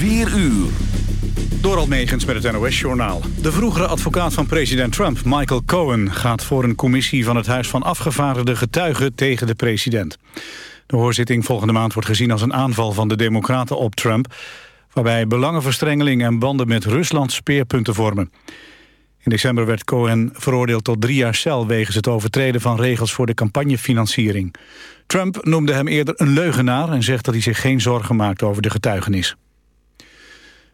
4 uur. Door Almegens met het NOS-journaal. De vroegere advocaat van president Trump, Michael Cohen... gaat voor een commissie van het Huis van Afgevaardigde Getuigen tegen de president. De hoorzitting volgende maand wordt gezien als een aanval van de Democraten op Trump... waarbij belangenverstrengeling en banden met Rusland speerpunten vormen. In december werd Cohen veroordeeld tot drie jaar cel... wegens het overtreden van regels voor de campagnefinanciering. Trump noemde hem eerder een leugenaar... en zegt dat hij zich geen zorgen maakt over de getuigenis.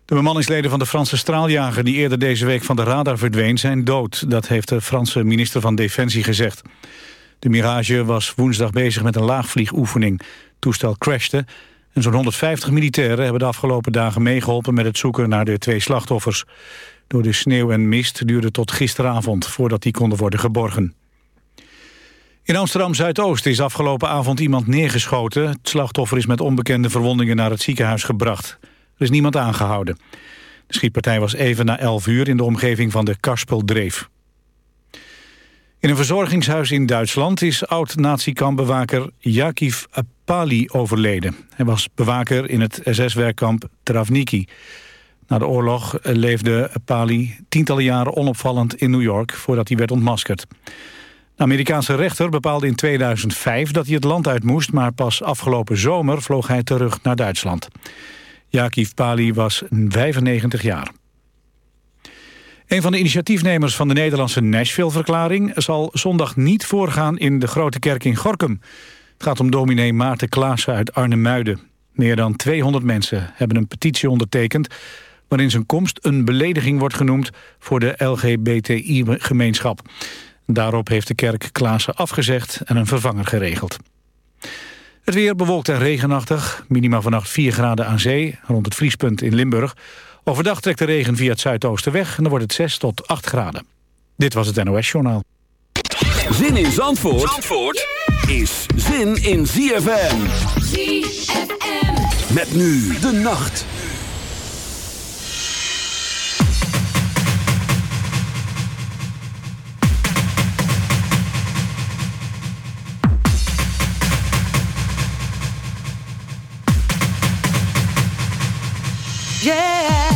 De bemanningsleden van de Franse straaljager... die eerder deze week van de radar verdween, zijn dood. Dat heeft de Franse minister van Defensie gezegd. De Mirage was woensdag bezig met een laagvliegoefening. Het toestel crashte en zo'n 150 militairen... hebben de afgelopen dagen meegeholpen met het zoeken naar de twee slachtoffers. Door de sneeuw en mist duurde tot gisteravond... voordat die konden worden geborgen. In Amsterdam-Zuidoost is afgelopen avond iemand neergeschoten. Het slachtoffer is met onbekende verwondingen naar het ziekenhuis gebracht. Er is niemand aangehouden. De schietpartij was even na 11 uur in de omgeving van de Karspeldreef. In een verzorgingshuis in Duitsland is oud-nazi-kampbewaker Jakiv Apali overleden. Hij was bewaker in het SS-werkkamp Travniki. Na de oorlog leefde Apali tientallen jaren onopvallend in New York... voordat hij werd ontmaskerd. De Amerikaanse rechter bepaalde in 2005 dat hij het land uit moest... maar pas afgelopen zomer vloog hij terug naar Duitsland. Jakiv Pali was 95 jaar. Een van de initiatiefnemers van de Nederlandse Nashville-verklaring... zal zondag niet voorgaan in de Grote Kerk in Gorkum. Het gaat om dominee Maarten Klaassen uit Arnhem-Muiden. Meer dan 200 mensen hebben een petitie ondertekend... waarin zijn komst een belediging wordt genoemd voor de LGBTI-gemeenschap. Daarop heeft de kerk Klaassen afgezegd en een vervanger geregeld. Het weer bewolkt en regenachtig. Minima vannacht 4 graden aan zee, rond het vriespunt in Limburg. Overdag trekt de regen via het zuidoosten weg en dan wordt het 6 tot 8 graden. Dit was het NOS Journaal. Zin in Zandvoort, Zandvoort is zin in ZFM. ZFM. Met nu de nacht. Yeah.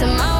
to my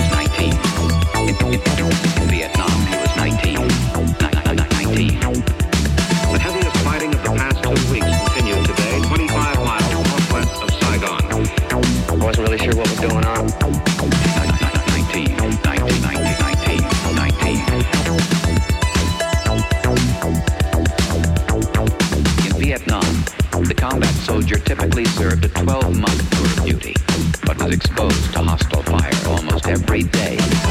19. every day.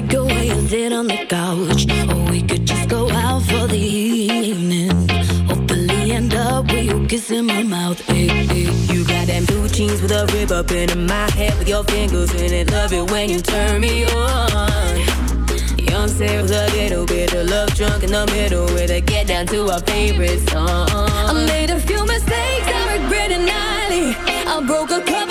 get a takeaway and sit on the couch, or we could just go out for the evening. Hopefully end up with you kissing my mouth. Hey, hey. You got them blue jeans with a rib up in my head with your fingers in it. Love it when you turn me on. Young Sarah with a little bit of love drunk in the middle with a get down to our favorite song. I made a few mistakes, I regret it nightly. I broke a couple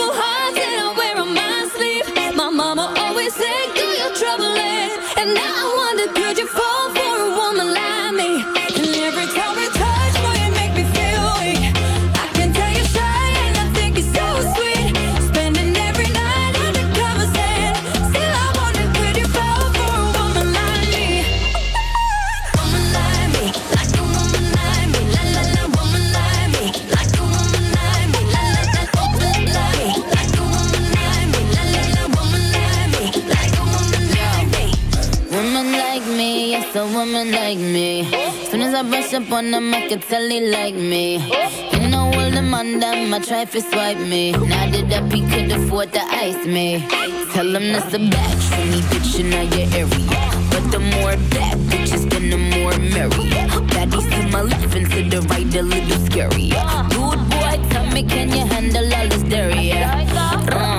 woman like me. Soon as I brush up on them, I can tell they like me. You know all the on them, I try to swipe me. Now that up, he could afford to ice me. Tell him that's a batch for me, bitch, in your area. But the more bad bitches, then the more merry. Baddies to my left and to the right, a little scary. Dude, boy, tell me, can you handle all this dairy? Uh,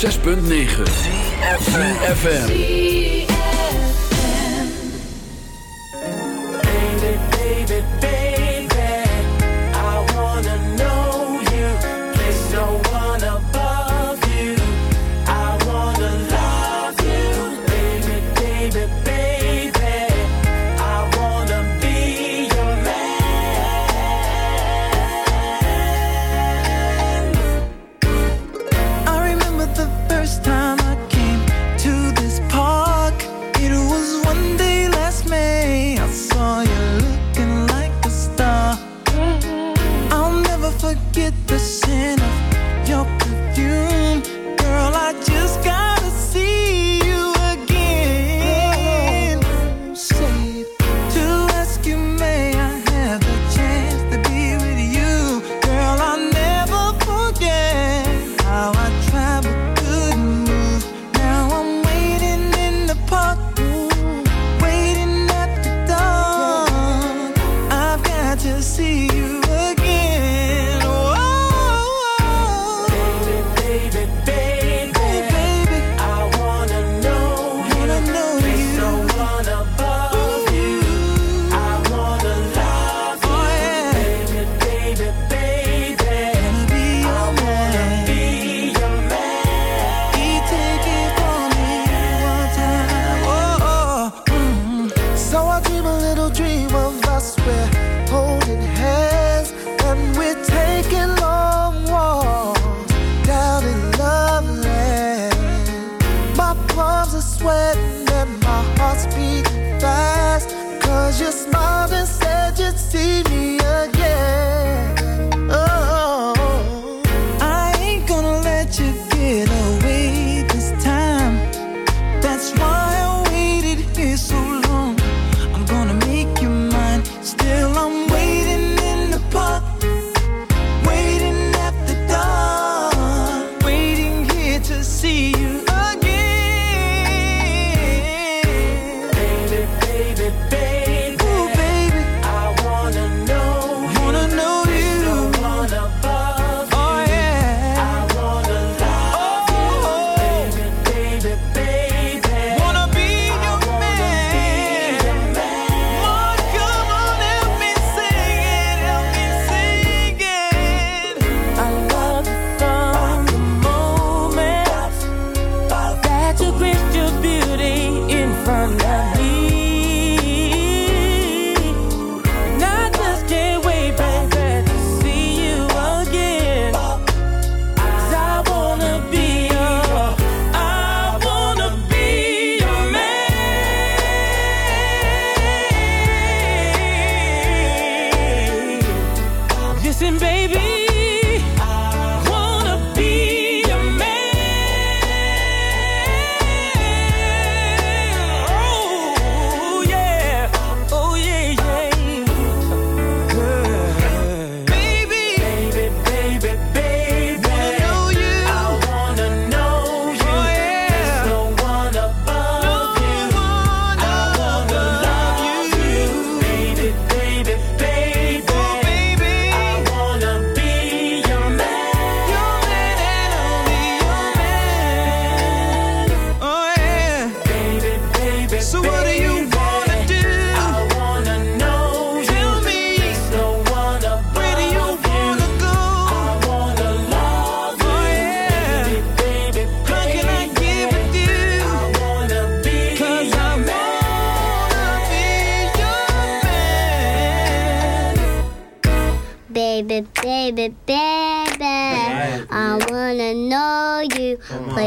106.9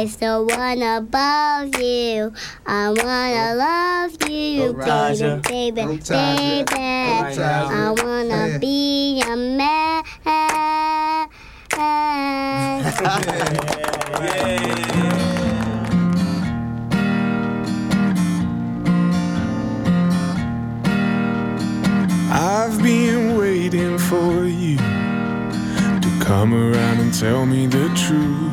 Place the one above you. I wanna oh. love you. Oh, baby, baby, oh, baby. I wanna be your man. I've been waiting for you to come around and tell me the truth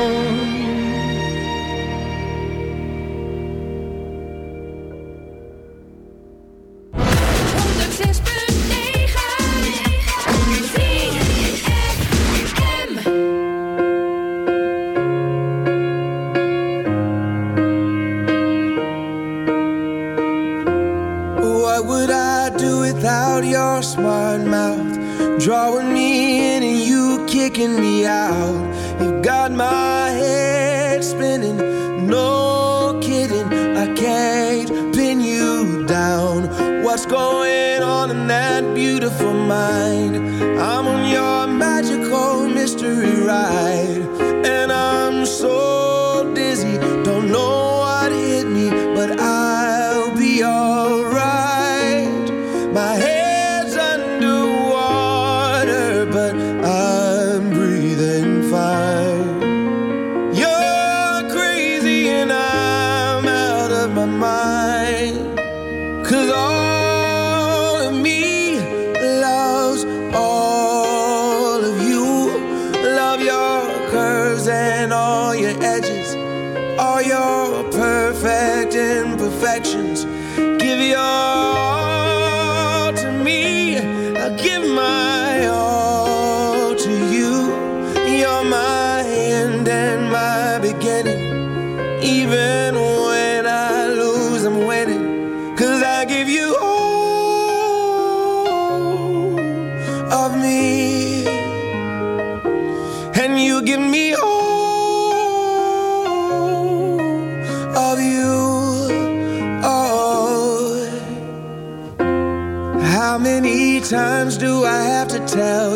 you give me all of you. Oh, how many times do I have to tell?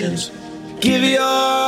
emotions. Give your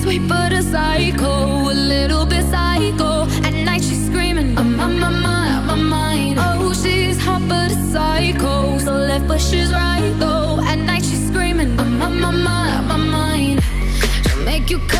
sweet but a psycho, a little bit psycho. At night she's screaming, I'm on my mind, on my mind. Oh, she's hot but a psycho, so left but she's right though. At night she's screaming, I'm on my mind, on my mind. She'll make you. Come